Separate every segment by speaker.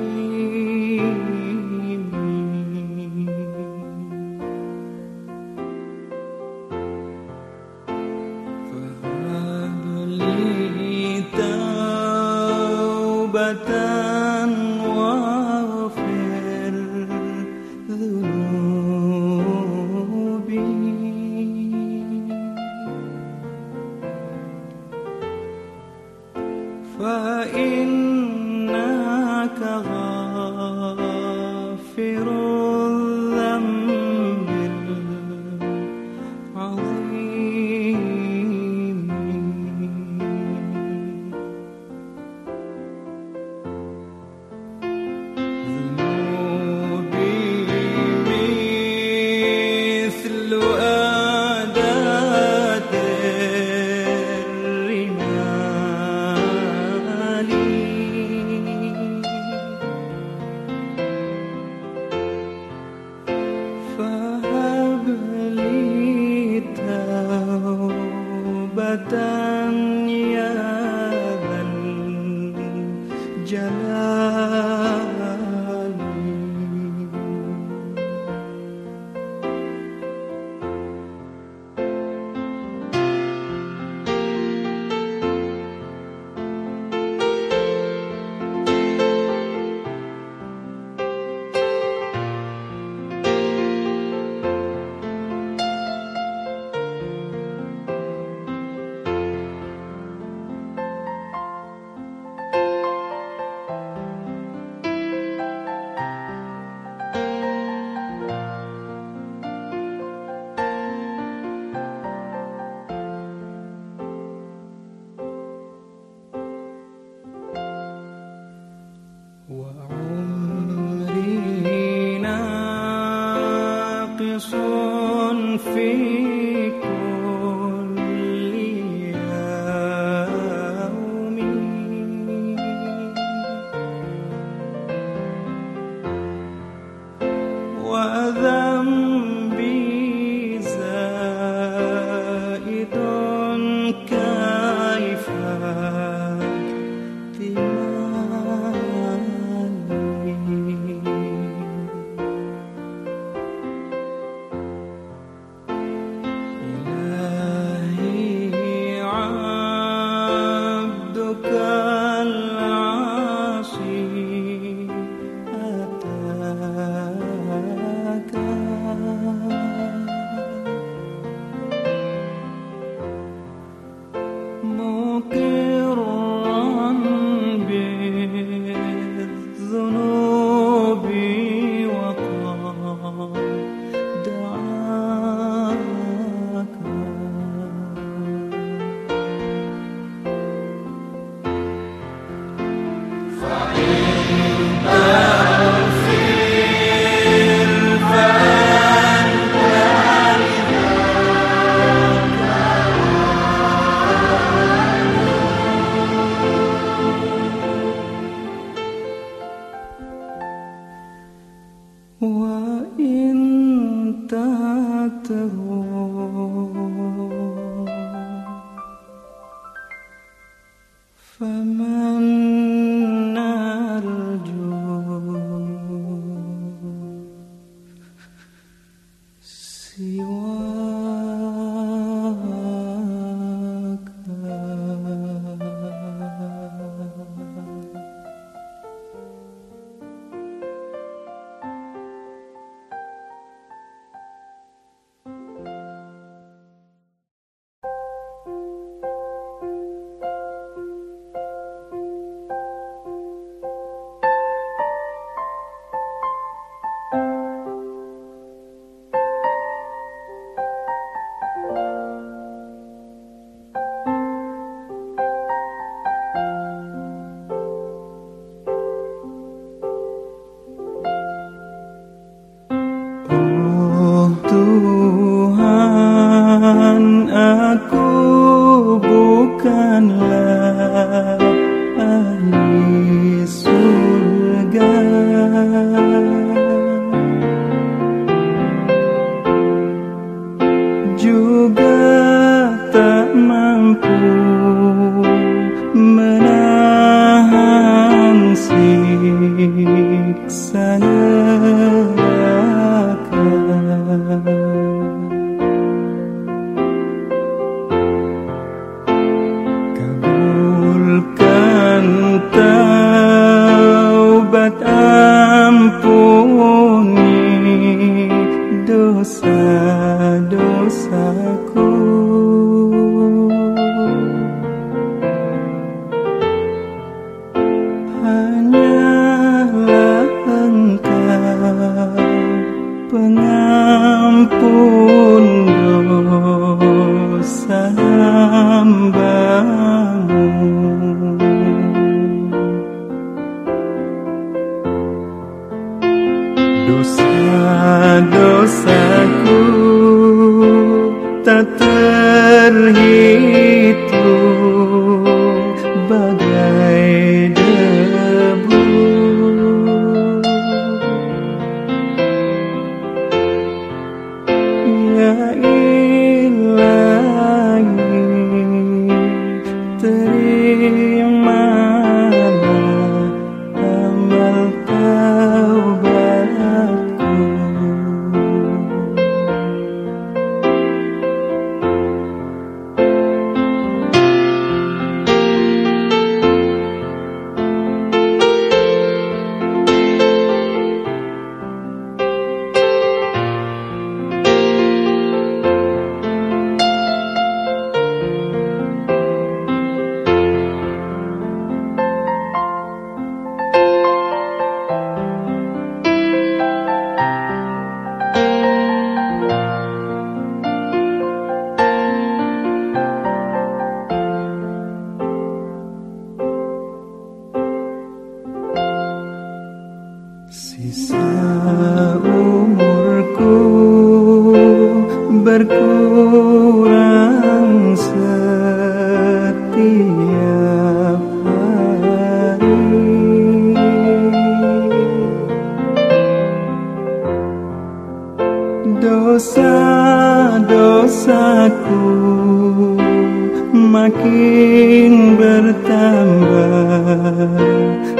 Speaker 1: You. فيكم. تتروا Dosaku Hanyalah engkau pengampun dosa hambamu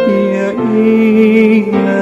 Speaker 1: Ia, ia.